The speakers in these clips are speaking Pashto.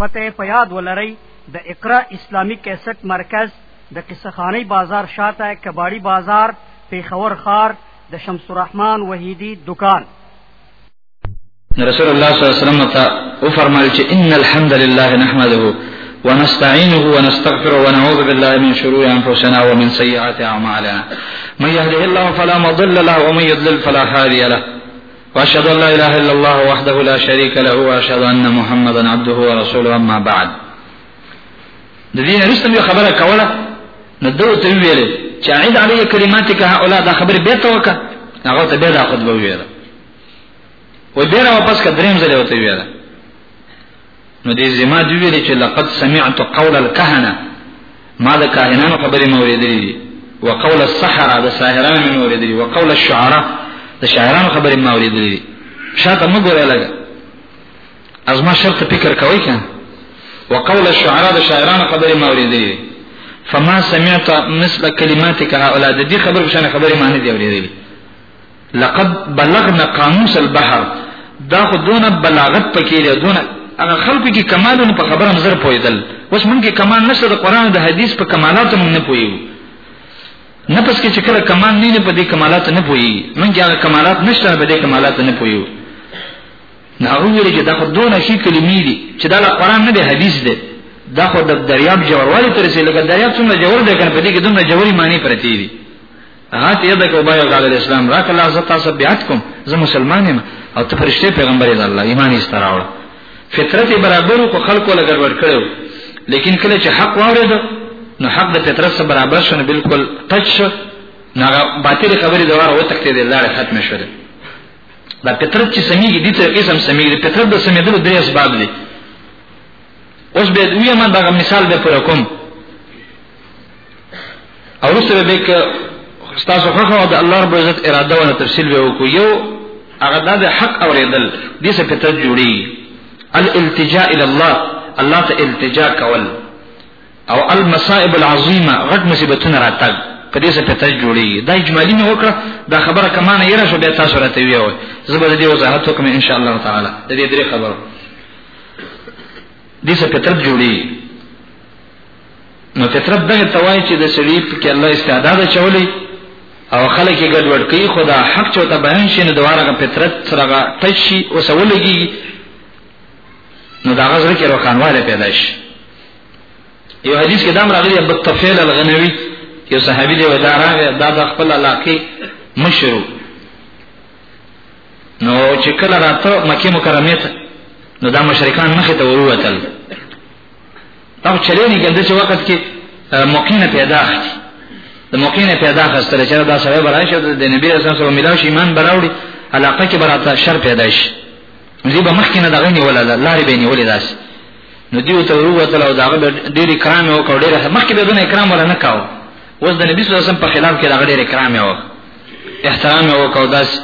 پته په یاد ولرئ د اقرا اسلامی کیسټ مرکز د قصخانی بازار شاته کباړی بازار پیښور خار د شمس الرحمن وحیدی دکان رسول الله صلی الله علیه وسلم ته او فرمایل چې ان الحمد لله نحمده ونستعينه ونستغفره ونعوذ بالله من شرور انفسنا ومن سيئات اعمالنا من يهده الله فلا مضل له ومن يضلل فلا هادي له واشهد ان لا اله الا الله وحده لا شريك له واشهد ان محمدا عبده ورسوله اما بعد د دې رسم یو خبره کوله نو دوی ته ویل چې عید علی کلماتک هؤلاء دا خبره به ته وکړه هغه ته به دا خطبه ویله و دې را واپس کډریم زله وته ویله نو دې زما دی ویل چې لقد سمعت قول الكهنه ما د کاهنانو خبرې مې اورېدلې دي وقول السحره د ساحرانو مې اورېدلې دي وقول الشعراء د شاعرانو خبرې مې اورېدلې دي شاته مو ګورې لګا ازما شرط فکر کوي کنه وقول الشعراء د شاعرانو خبرې مې اورېدلې دي فما سمعت مثل كلماتك هؤلاء د دې خبرو شان خبرې معنی دی اورېدلې لقد بلغنا قاموس البحر دا خو دونه بلاغت پکې دی دونه هغه خلکو کې کمالونه په خبره نظر پویدل اوس مونږ کې کمال نشته د قران او د حدیث په کمالاتو مونږ نه پویو نه پس کې چې کله کمال نه نه په دې کمالات نه پوي مونږ هغه کمالات نشته په دې کمالات نه پویو نه هغه ویل چې دا خو دونه شي کلمې دي چې دا قران نه دی حدیث دی دا خو د دریاب جوړوالي ترسي لکه دریاب څومره جوړ دی کنه په دې کې دومره جوړي معنی پرتی دي هغه ته یاد کو بیا غل اسلام راک الله عزت تاسو بیات کوم زه مسلمان یم او ته فرشته پیغمبر یې الله ایمان یې ستراوړ فطرت برابر کو خلکو لګر ور کړو لیکن کله چې حق واورید نو حق د فطرت سره برابر شونه بالکل تچ شو نه باطل خبرې دوار او تخته دې لار ختم شوه دا فطرت چې سميږي دي ته قسم سميږي فطرت د سمېدلو درې اسباب دي اوس به ویمه دا مثال به پر کوم او سره به ک تاسو خو د الله رب عزت اراده او تفصیل به وکړو یو هغه د حق اوریدل دې څه پته جوړي الالتجاء الى الله الله ته التجاء کول او المصائب العظیمه غټ مصیبتونه راتګ په دې څه پته جوړي دا اجمالی نه وکړه دا خبره کمانه یې را شو به تاسو راته ویو زبر دې وضاحت وکم ان شاء الله تعالی د دې درې خبرو دې څه پته جوړي نو فطرت به توای چې د سړي په کې الله استعداد چولې او خلک یې ګډوډ کوي خدا حق چوته بیان شي نو دواره فطرت سره ټچ شي او سولږي نو دا غزر کې روخانواله پیدا شي یو حدیث کې دا راغلی ابو طفیل الغنوی یو صحابي دی ودارغه دا د خپل علاقه مشرو نو چې کله راته مکه مکرمه ته نو دا مشرکان مخه ته وروتل دا چلېږي ګنده چې وخت کې موقع نه پیدا اخلي د موقع نه پیدا خستل چې دا سره برایشه د نبی رسول الله ملاو شي ایمان براوړي علاقه کې براته شر پیدا شي دوی به مخکې نه دغه نیول لارې به نیولې داس نو دیو ته وروته او دغه ډېر کرام او کړه ډېر مخکې به دونه کرام ولا نه کاو اوس د نبی صلی الله علیه وسلم په خلاف کې دغه ډېر کرام او احترام او کو داس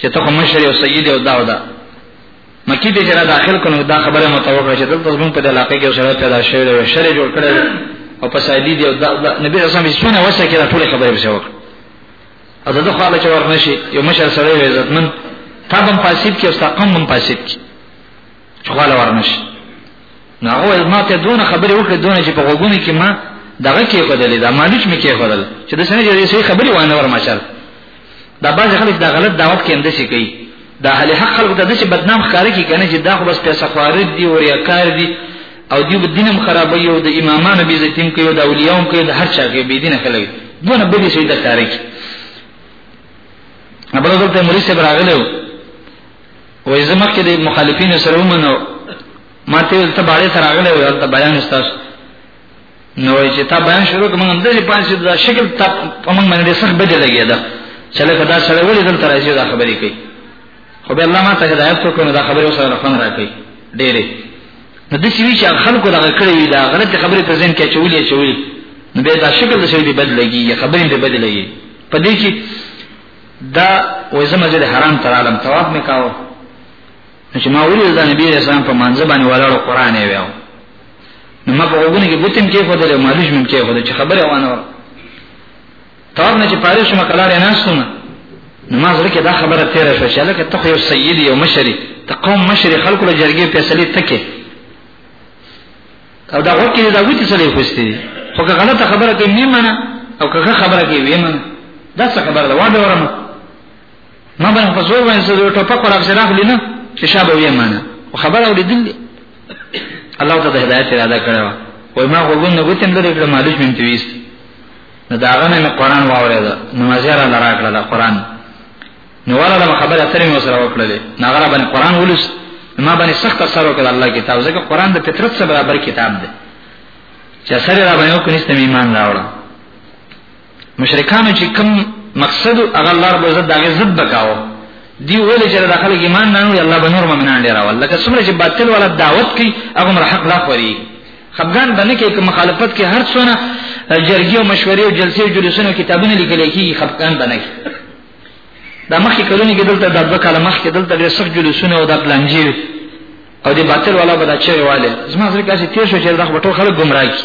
چې ته کوم شری او سید او دا او دا مکی ته جره داخل کړو دا خبره متوقع چې دلته زمون په علاقه کې سره پیدا شوی دی شر جوړ کړی او په سایدی دی دا نبی رسول الله سونه وسه کې ټول خبره به وکړه او دا خو له چور نشي یو مشر سره وي عزتمن تا هم پاسیب کې او تقم هم پاسیب کې چې خو له ورنش نه هو ما ته دونه خبره وکړه دونه چې په غوګونه کې ما دغه کې خدل دا مالوچ مې کې خدل چې د سنې جوړې سي خبري وانه ور مشر دا بعض خلک دا غلط دعوت کې اندې شي کوي دا اهل حق خلک ته داسې بدنام ښکار کوي کنه چې دا خو بس پیسې خوارد دي او ریاکار دي او دی په دینم خرابوي او د امامانو به عزتیم کوي او د اولیاءم کوي د هر چا کې به دینه خلک دونه به دې شي د تاریخ ابل دلته مولوی صاحب راغلو وې زموږ کې د مخالفینو سره ومنو ما ته ته باندې سره راغلو او ته بیان استاد نو چې تا بیان شروع کوم د دې پانسي د شکل ته په من باندې سخت بده لګي دا چې له دا سره ولې دلته راځي دا خبرې کوي خو به الله ما ته هدایت وکړي دا خبرې سره رفن راکړي ډېرې نو د سوي چې خلکو دا کړې وي دا غلط خبرې په ځین کې چولې چولې نو به دا شکل د سړي دی بد لګي یا خبرې دی بد لګي په دې کې دا وزمه د حرام تر عالم ثواب مې کاوه چې ما ولې د نبی اسلام په منځ باندې ولاړو قران یې ویاو نو ما په وګونه کې ګوتم کې خو دلې مالوش مم کې خو دلې چې خبره وانه ور تاب نه چې پاره شو مکلار نه سونه نو ما زړه کې دا خبره تیر شو چې لکه ته یو سید یو مشری ته قوم مشری خلکو له جرګې فیصله تکې او دا وکړي دا وتی څه لري خوستي خو که غلطه خبره کوي نه منه او که خبره کوي ویمنه دا څه خبره ده واده ورمه ما به په زور باندې زه ټوپک ور افسر اخلي نه چې شابه وي معنا او خبر او دل الله تعالی هدایت اراده کړو وای ما غوګون نه ګوتم لري کړم مالوش مې تويست نو دا غنه مې قران واورید نو مزیره لرا کړل قران نو ولا ما خبره سره مې سره وکړلې ناغره باندې قران ولس ما باندې سخت اثر وکړ الله کتاب ځکه قران د فطرت سره برابر کتاب دی چې سره را باندې وکړنیسته ایمان راوړم مشرکانو چې کوم مقصد هغه الله رب عزت داغه ضد بکاو دی ویل چې دا خلک ایمان نه لري الله بنور مؤمنان ډیر اول لکه څومره چې باطل ولا دعوت کوي هغه مر حق لا خوري خفغان باندې کې کوم مخالفت کې هر څونه جرګي او مشورې او جلسې او جلوسونه کتابونه لیکل کېږي خفغان باندې دا مخکې کلونی کې دلته د دوه کاله مخکې دلته ډېر سخت جلوسونه او د پلانجی او د باطل ولا بدا چي واله زما زړه کې تیر شو چې دا خبره ټول خلک گمراه کی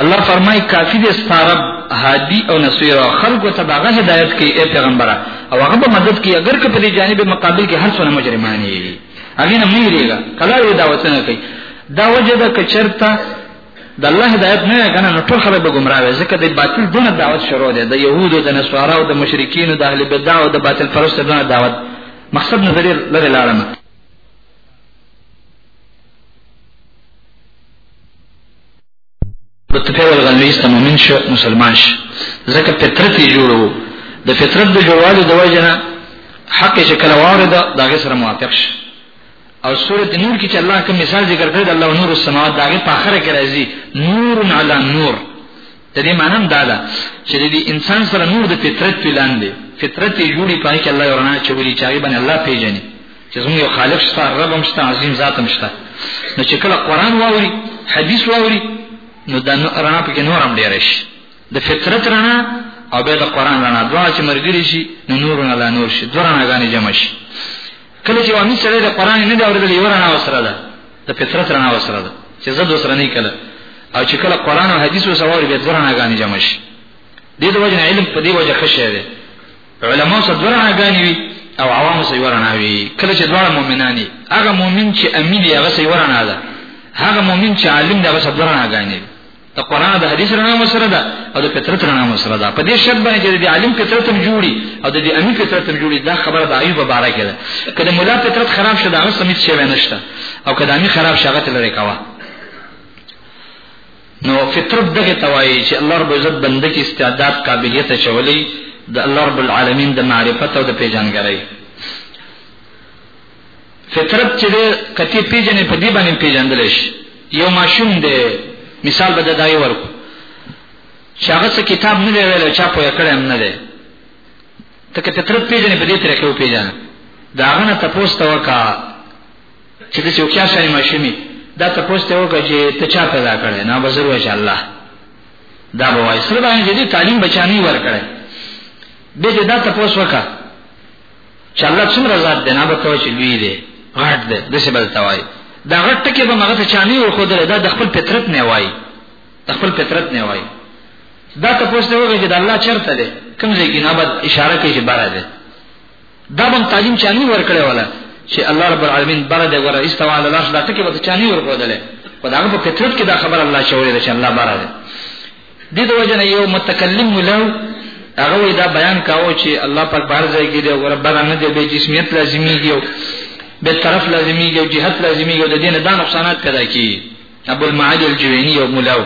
الله فرمای کافی دې ستارب هادی او نصير او خلق ته باغه هدایت کوي اے پیغمبره او هغه به مدد کوي اگر که په دې جانب مقابل کې هر څونه مجرمان یې هغه نه میریږي کله یې دعوت نه کوي دا وجه ده که چرته د الله هدایت نه کنه نو ټول خلک به گمراه وي ځکه د باطل دونه دعوت شروع ده د يهودو د نصارا او د مشرکین او د اهل بدع او د باطل پرسته دونه دعوت مقصد نظر لري لاړه د تپه ول غلوی است مؤمن شو مسلمان شو ځکه فطرت یې جوړو د فطرت د جوړوالي د وجنه حق چې کله وارد دا غي سره موافق شي او سورۃ نور کې چې الله کوم مثال ذکر کړی د الله نور السماوات دا غي په اخره کې راځي نور علی نور د دې معنی هم دا ده چې د انسان سره نور د فطرت پلان دی فطرت یې جوړي پای کې الله ورنا چولي چې هغه باندې الله پیژني چې زموږ یو خالق شته رب هم شته عظیم ذات هم شته نو چې کله قران واوري حدیث واوري نو دا رڼا پکې نور هم ډیر شي د فطرت رڼا او به د قران رڼا دوا چې مرګري شي نو نور نه لا نور شي دوه رڼاګانې جمع شي کله چې وامي سره د قران نه دا اورېدل یو رڼا وسره ده د فطرت رڼا وسره ده چې زه دوسر نه کله او چې کله قران او حدیث وسوار به درنه غانې جمع شي د دې وجه علم په دې وجه خشه ده علماء سره درنه غانې وي او عوام سره ورنه وي کله چې دوه مؤمنانی هغه مؤمن چې امین دی هغه سره ورنه ده هغه مؤمن چې عالم دی هغه سره درنه غانې د قران د حدیث رڼا مسره ده او د فطرت رڼا مسره ده په دې شرط باندې چې د عالم فطرت هم جوړي او د امین فطرت هم جوړي دا خبره د ایوب مبارک ده کله مولا فطرت خراب شوه دا هغه سمې څه نشته او کله امین خراب شغه تل لري کوا نو فطرت دغه توایي چې الله رب عزت بنده کې استعداد قابلیت چولې د الله رب العالمین د معرفت او د پیژنګرۍ فطرت چې ده کتی پیجنې په دی باندې پیجندل شي یو ماشوم دی مثال به د دای ورکو چې هغه څه کتاب نه دی ویل چا په کړه هم نه دی ته که فطرت پیجنې په دې طریقې و پیجن دا هغه نه تاسو ته وکا چې د یو کیا شای ماشومي دا تاسو ته وکا چې ته چا پیدا کړې نه بزرګ وشه الله دا به وایي سره باندې دې تعلیم بچانی ور کړې به دې دا تاسو وکا چې الله څومره ذات دی نه به ته چې لوی دی غټ دی د څه بل توای دا غټ ټکی به مغه ته چانی و خو دا د خپل فطرت نه وای د خپل فطرت نه وای دا ته پوښتنه وکړه چې د الله چرته دی کوم ځای کې نه بد اشاره کوي چې بار دی دا بم تعلیم چانی ور کړی ولا چې الله رب العالمین بار دی ور استوا علی العرش دا ټکی به چانی ور کړل په دا په فطرت کې دا خبر الله شوی دی چې الله بار دی دي د وجنه یو متکلم ملو هغه دا بیان کاوه چې الله پاک بهر ځای کې دی او ربنا نه دی به جسمیت لازمي دی به طرف لازمي دی او جهت لازمي دی د دې نه دا نقصانات پیدا کی ابو المعاج الجوینی او ملاو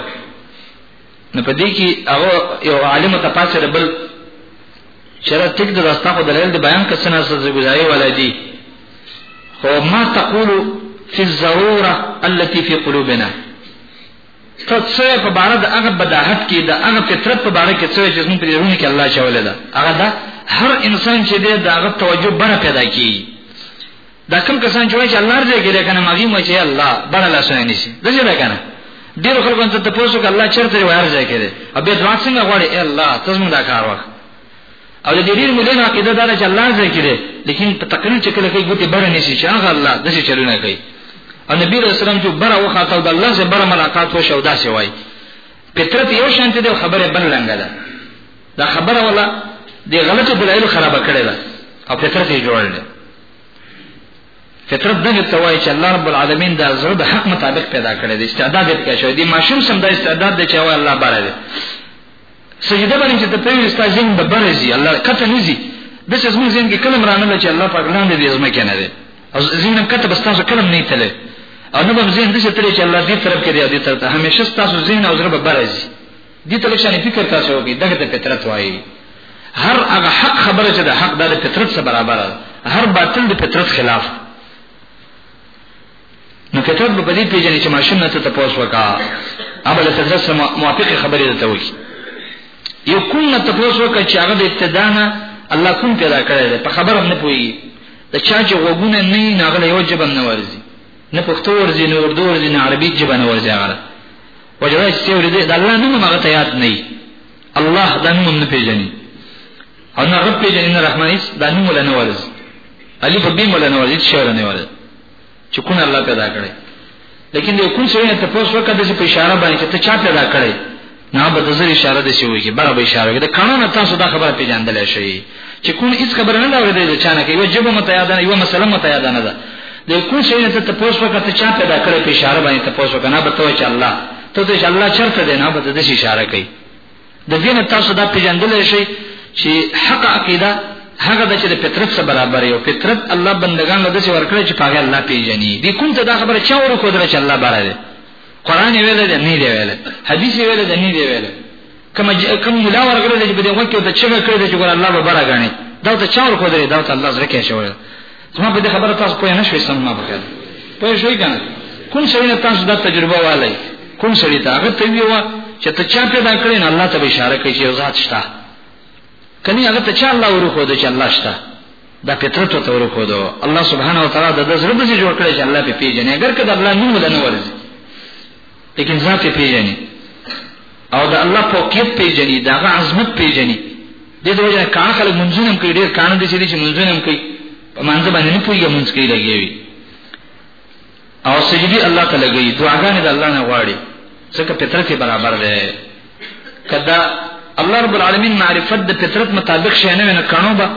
نو په دې کې هغه یو عالم ته پاسه ربل چرته تک د راستا په دلیل د بیان کسنه سره گزاري ولادي خو ما تقول فی الضروره التي فی قلوبنا ته څه په باره د هغه بداحت کې د هغه فطرت په باره کې څه چې زموږ په رونه کې الله چولې ده هغه دا هر انسان چې دی دا هغه توجه بره پیدا کیږي دا کوم کسان چې وایي چې الله دې کې ده کنه ماږي مو چې الله بره لا سوي نشي دا څه ده کنه ډیر خلکو ته تاسو کې الله چرته وایي ځای کې ده ابي دعا څنګه غواړي الله تاسو موږ دا کار وکړه او د ډېر مولانو عقیده دا ده چې الله ځای کې دی لیکن په تقریر چې کله کوي ګوتې بره نشي چې هغه الله د څه چلونه کوي او نبی رسول الله چې بره وخاته د الله سره بره ملاقات وشو دا څه وایي فطرت یو شانته دی خبره بل رنګ ده دا خبره ولا د غلطو دلایلو خراب کړي ده او فطرت یې جوړل ده فطرت دغه توای چې الله رب العالمین دا زړه د حق مطابق پیدا کړی دی استعداد یې پیدا شوی دی ماشوم سم دا استعداد دی چې الله بره دی سجده باندې چې ته پرې ستا ذهن د بره زی الله کته نه زی د څه زموږ ذهن کې کلم رانه چې الله پاک لاندې دې زما کې نه دی او ذهن کته بس تاسو کلم نه تله او نو به ذهن دې ترې چې الله دې طرف کې دی دې طرف ته همیشه تاسو ذهن او زړه به بره زی دې ته لښانه فکر تاسو وکړي دغه ته فطرت وایي هر هغه حق خبره چې د حق د فطرت سره برابر هر باطل د فطرت خلاف نو کتاب به بدی پیژنې چې ماشوم نه ته تاسو وکا ابل تدرس سره موافق خبرې ده وي یو کوم نه تاسو وکا چې هغه د ابتدا نه الله کوم پیدا کړی ده په خبره نه پوي د چا چې وګونه نه نه غل یو جبن نه ورزي نه پښتو ورزي نه اردو ورزي نه عربي جبن ورزي هغه وجره چې ور دي د الله نوم هغه ته یاد نه الله د نوم نه پیژني او نه رب پیژني نه رحمانیس د نوم له نه ورزي الف بیم له نه ورزي شعر نه ورزي چې کونه الله پیدا کړي لیکن یو کون سره ته پوس وکړه د په اشاره باندې چې ته چا پیدا کړي نه به د زری اشاره د شوی کې بره به اشاره کې د قانون تاسو دا خبره پیژندل شي چې کون هیڅ خبره نه لري د چانه کې یو جبه مت یاد نه یو مسله مت یاد نه ده د کون سره ته پوس وکړه ته چا پیدا کړي په اشاره باندې ته پوس وکړه نه به ته چې الله ته چې الله چرته دی نه به د اشاره کوي د دې نه تاسو دا پیژندلی شئ چې حق عقیده هغه د چې د فطرت سره برابر یو فطرت الله بندگان له دې ورکړي چې پاګه الله پیژني دې کوم ته دا خبره چا ورکو درې چې الله بارا دی قران ویل دی نه دی ویل حدیث ویل دی نه دی ویل کما کوم ملا ورکړي چې په دې وخت کې ته چې کړی چې ګور الله به برا غني دا ته چا ورکو درې دا ته الله زړه کې شوی زما په دې خبره تاسو پوه نه شوي سم ما بخیر پوه شوي کنه کوم سړی نه تاسو دا تجربه والي کوم سړی ته هغه ته ویوا چې ته چا پیدا کړې نه الله ته اشاره کوي چې ذات شته کني هغه ته چا الله ورخو ده چې الله شته دا فطرت ته ورخو ده الله سبحانه و تعالی د زړه بزي جوړ کړی چې الله په پیژنې اگر کله الله نوم ولنه ورزي لیکن ذات پیژنې او د الله فوقیت پیژنې دغه عظمت پیژنې دې د وجه کان خلک منځونه هم کوي ډېر کان دي چې منځونه هم کوي په منځ باندې نه پوهیږي منځ کوي لګیوي او سجدي الله ته لګي دعاګانې د الله نه غواړي ځکه فطرت برابر دی کدا الله رب العالمین معرفت د فطرت مطابق شې نه نه کانو به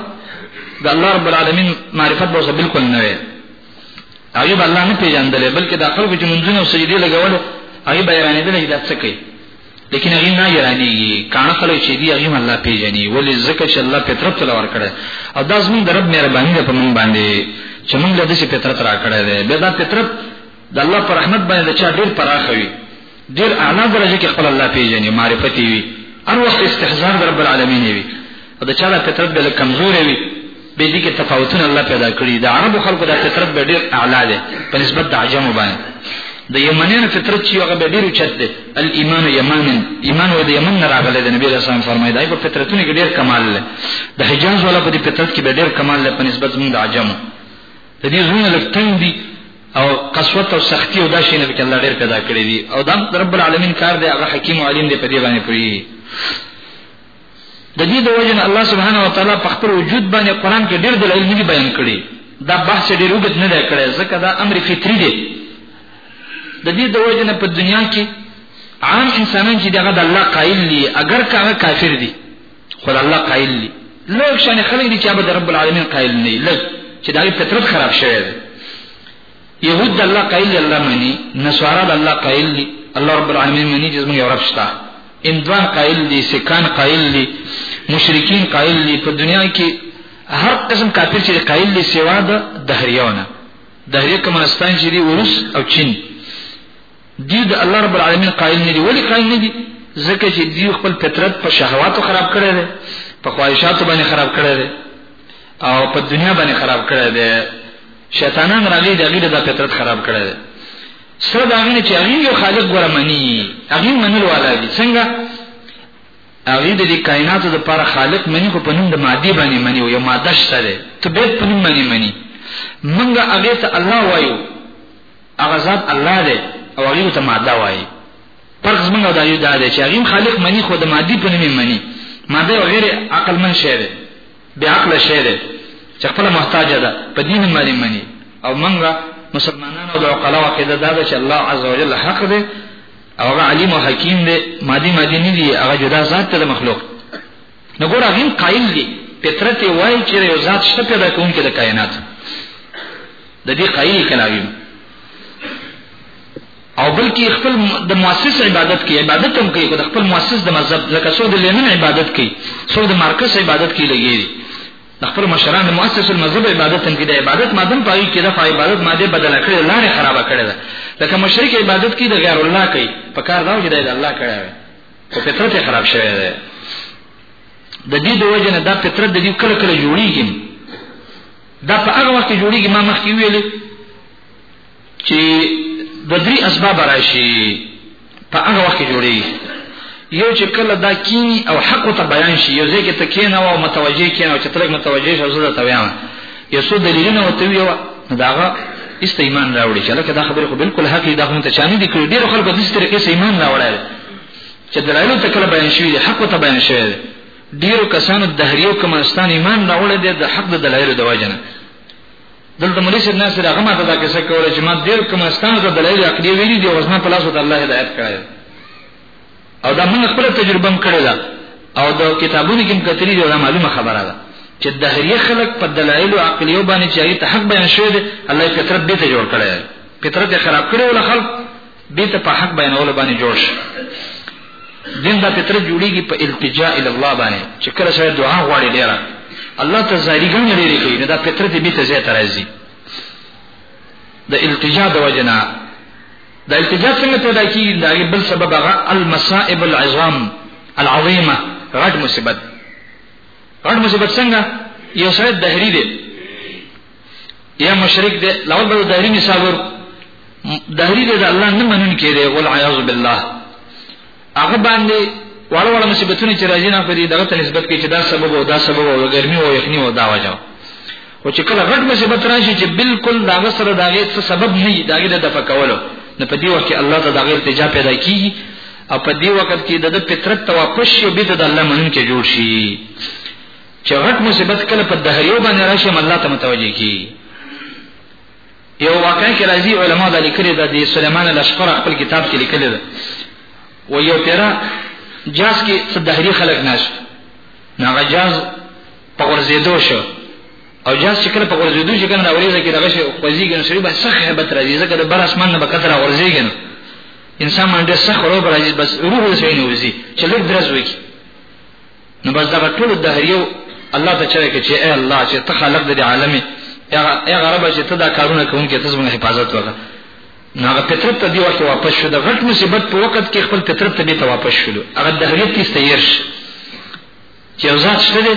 د الله رب العالمین معرفت به بالکل نه وي ایوب الله نه پیژندل بلکې د خلکو چې منځونه او سجدي لګول ایوب ایرانې دلې دا څه کوي لیکن هغه نه یرانیږي کانه خلک چې دی هغه الله پیژني ولی زکه چې الله فطرت ته لور کړه او دا زمون د رب مهرباني ده په مونږ باندې چې مونږ له دې فطرت را کړه ده به دا فطرت د الله پر رحمت باندې چې ډیر پراخه وي ډیر اعلی درجه کې خپل الله پیژني معرفت وي هر وخت استحزار د رب العالمین وي او د چا د فطرت به لږ کمزوری وي به دې کې تفاوتونه الله پیدا کړي د عربو خلکو د فطرت به ډېر اعلی دی په نسبت د عجمو باندې د یمنیانو فطرت چې هغه به ډېر اوچت دی الایمان یمن ایمان و د یمن نه راغلی د نبی رسول الله فرمایي دا په فطرتونو کې ډېر کمال دی د حجاز ولا په دې فطرت کې به ډېر کمال دی په نسبت زموږ د عجمو د دې زونه لږ تنګ دي او قسوت او سختی او دا شی نه کې الله ډېر پیدا کړی دي او دا رب العالمین کار دی هغه حکیم او علیم دی په دې باندې پوری د دې د وجه الله سبحانه و تعالی په خپل وجود باندې قران کې ډېر دلایل نه بیان کړي دا بحث ډېر وګت نه دی کړی ځکه دا امر فطری دی د دې د وجه نه په دنیا کې عام انسانان چې دغه د الله قائل دي اگر کاغه کافر دي خدای الله قائل دي لوک شان خلک دي چې به د رب العالمین قائل نه لږ چې دا فطرت خراب شوی دی يهود د الله قائل دی الله مني نصارا د الله قائل دی الله رب العالمین مني چې موږ رب شته اندوان قائل دی سکان قائل دی مشرکین قائل دی په دنیا کې هر قسم کافر چې قائل دی سوا د دهریونه دهریه کمنستان چې دی روس او چین دی د الله رب العالمین قائل نه دی ولی قائل نه دی ځکه چې دی خپل فطرت په شهواتو خراب کړی دی په خواهشاتو باندې خراب کړی دی او په دنیا باندې خراب کړی دی شیطانان راغلي دي هغوی د دا فطرت خراب کړی دی سره د هغې نه چې هغوی یو خالق غوره مني هغوی منلو والا دي څنګه هغوی د دې کایناتو دپاره خالق مني خو په نوم د مادې باندې مني یو ماده شته دی ته بیت په نوم باندې مني موږ هغې ته الله وایو هغه ذات الله دی او هغوی ته ماده وایي فرق زمونږ او د هغوی دا دی چې هغوی خالق مني خو د مادې په نوم مني ماده یو غیر عقلمن شی دی بی عقل شی دی چې خپل محتاج ده په دین باندې مني او منګه مسلمانانو د عقلاو عقیده دا ده چې الله عزوجل حق دی او هغه علیم او حکیم دی مادي مادي نه دی هغه جدا ذات ته مخلوق نو ګور هغه قائل دی فطرت وای چې یو ذات شته پیدا کوونکی د کائنات د دې قائل کلاوی او بلکې خپل د مؤسس عبادت کوي عبادت هم کوي خو د خپل مؤسس د مذهب لکه څو د لینن عبادت کوي څو د مارکس عبادت کوي لګي د خپل مشران د مؤسس المذهب عبادت هم کوي د عبادت مادم پای کې د عبادت ماده بدل کړي لارې خراب کړي ده لکه مشرک عبادت کوي د غیر الله کوي په کار دا چې د الله کړي وي او فطرت خراب شوی دی د دې د وجه نه دا فطرت د دې کله کله جوړیږي دا په هغه وخت جوړیږي ما مخکې ویلې چې د درې اسباب راشي په هغه وخت جوړي یو چې کله دا کینی او حق ته بیان شي یو ځکه ته کینه او متوجه کینه او چې ترګ متوجه شې زړه ته ویان یو څو دلیلونه او ته ویو داغه است ایمان راوړي چې لکه دا خبره خو بالکل حق دی دا هم ته چانه دي کړی ډیر خلکو د دې طریقې سره ایمان راوړل چې دلایل ته کله بیان شوی دی حق ته بیان شوی دی ډیرو کسانو د دهریو کمنستان ایمان راوړل دی د حق د دلایل د واجنه دلته مولوی شیخ ناصر هغه ماته دا کیسه کوله چې ما ډیر کوم ستانه ته دلایل عقلی ویلي دي او زما په لاس ته الله هدایت کړی او دا موږ خپل تجربه کړې ده او دا کتابونه کې کتلی دی دا معلومه خبره ده چې د هریه خلق په دلایل او عقلیو باندې چې هغه ته حق بیان شوی دی الله فطرت به ته جوړ کړی فطرت خراب کړی ول خلق بیرته په حق بیانولو باندې جوړ شي دین دا فطره جوړیږي په التجاء ال الله باندې چې کله سره دعا غواړي ډیره الله ته زاری ګڼې لري کوي نو دا فطره دې بیرته زیات راځي د التجاء د وجنا د التجاء څنګه پیدا کیږي دا بل سبب هغه المصائب العظام العظیمه غټ مصیبت غټ مصیبت څنګه یو سره دهری دی یا مشرک دی لور به دایری مثال ور دایری دی الله نه منون کړي ول عیاذ بالله هغه باندې وړ وړ مصیبتونه چې راځي نه پرې دغه ته نسبت کوي چې دا سبب او دا سبب او ګرمي او یخني او دا وجه او چې کله غټ مصیبت راشي چې بالکل دا غسر دا غي څه سبب نه دی دا غي د فکولو نه په دې وخت کې الله ته دا غي ارتجا پیدا کیږي او په دې وخت کې د فطرت توافش او بيد د الله منون کې جوړ شي چې غټ مصیبت کله په دهریو باندې راشي الله ته متوجي کی یو واقع کې راځي علما د لیکلي د سليمان الاشقر خپل کتاب کې لیکلي ده و یو پیرا جاز کې څه دهری خلک ناشته ناغه جاز په ورزيدو شو او جاز چې کله په ورزيدو شي کنه اوريزه کې دغه شي خوځيږي نو سړي به سخت hebat راځي ځکه د بر اسمان نه بکتر اورځيږي نو انسان باندې سخت ورو راځي بس روح یې سړي نه وځي چې لږ درز وکي نو بس دا ټول د هر یو الله ته چره کې چې اے الله چې ته خالق د عالم یا اے غرب چې ته دا کارونه کوم کې ته زموږ حفاظت وکړه نو هغه فطرت ته دی ورته واپس شو د غټ مصیبت په وخت کې خپل فطرت ته بیت واپس شو هغه د هر یو تیسته یرش چې ځات شته دي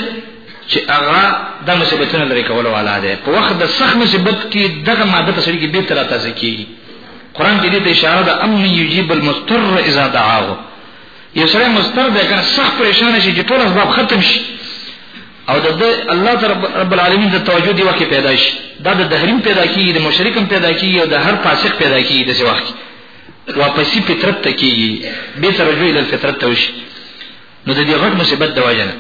چې هغه د مصیبتونو لري کول والا دی په وخت د سخت مصیبت کې دغه ماده په سړي کې به تر تاسو کیږي قران کې دې اشاره ده امن یجیب المستر اذا دعاه یو سره مستر ده کنه سخت پریشان شي چې ټول اسباب ختم شي او د الله تر رب العالمین د توجه دی وخت پیدا شي دا د دهریم پیدا کیږي د مشرکم پیدا کیږي او د هر فاسق پیدا کیږي د څه وخت واپسی فطرت ته کیږي به تر رجوع ال فطرت ته وشي نو د دې غټ مصیبت د واجنه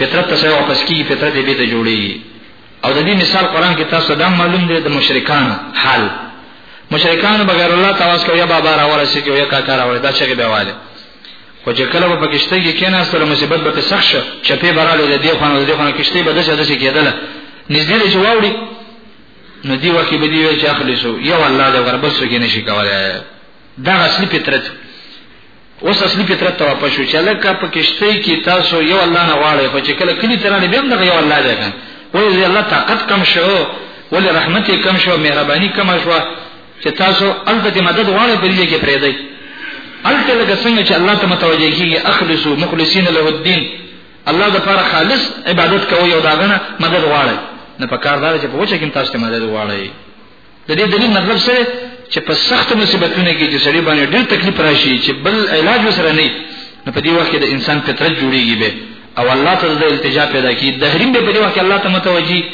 فطرت ته سره واپس کیږي فطرت به ته جوړیږي او د دې مثال قران کې تاسو دا معلوم دی د مشرکانو حال مشرکانو بغیر الله تواس کوي یا بابا را ورسې کوي یا کاکا را ورسې دا چې بهواله خو چې کله په پکشته کې کېنه سره مصیبت به سخت شو چې په براله د دې خوانو د دې خوانو کشته به د څه د څه کېدله نږدې چې واوړي نو دی وکي به دی چې اخلي سو یو الله د غربل سو کې نشي کولای دا اصلي فطرت اوس اصلي فطرت ته واپس شو چې لکه په کشته کې تاسو یو الله نه غواړئ خو چې کله کلی ترانه بیا هم دغه یو الله دی کنه ولې الله طاقت کم شو ولې رحمت یې کم شو مهرباني کم شو چې تاسو البته مدد غواړئ په دې کې پرې دی البته لکه څنګه چې الله ته متوجه کیږي اخلصو مخلصین له الدين الله د پر خالص عبادت کوي او داغه مدد غواړي نه په کار دار چې په وچه کې تاسو ته مدد غواړي د دې دلیل مطلب څه دی چې په سخت مصیبتونو کې چې سړي باندې ډېر تکلیف راشي چې بل علاج وسره نه نو په دې وخت کې د انسان فطرت جوړیږي به او الله ته د التجا پیدا کی د هریم به په دې وخت کې الله ته متوجي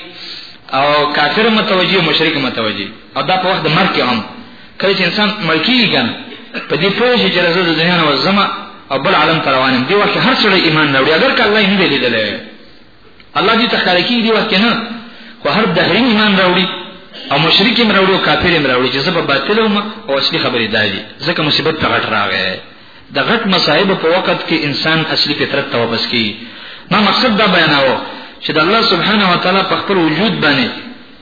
او کافر متوجي او مشرک متوجي او دا په وخت د مرګ کې هم کله چې انسان ملکی ګان په دې پوه شي چې رزه د دنیا نه وزما او بل عالم تروانم دی وخت هر څړي ایمان نه وړي اگر کله نه لیدلې الله دې تخکار کی دی وخت نه خو هر دهری ایمان راوړي او مشرک هم راوړي او کافر هم راوړي چې زبر باطل او او اصلي خبرې دایي ځکه مصیبت ته غټ راغی د غټ مصايب په وخت کې انسان اصلي فطرت ته واپس کی ما مقصد دا بیاناو چې د الله سبحانه و تعالی په خپل وجود باندې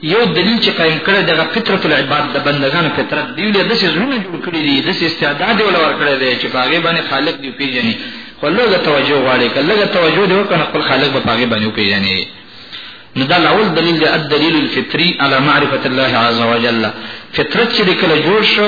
یو دلیل چې قائم کړی دغه فطرت العباد د بندگانو فطرت دی له دسه زړونه جوړ کړی دی د استعداد ول ور کړی دی چې باغې باندې خالق دی پیژني ولله توجه غواړي کله توجه دی وکړه خپل خالق به باغې باندې پیژني نو دا اول دلیل دی الدلیل الفطری علی معرفت الله عز وجل فطرت چې کله جوړ شو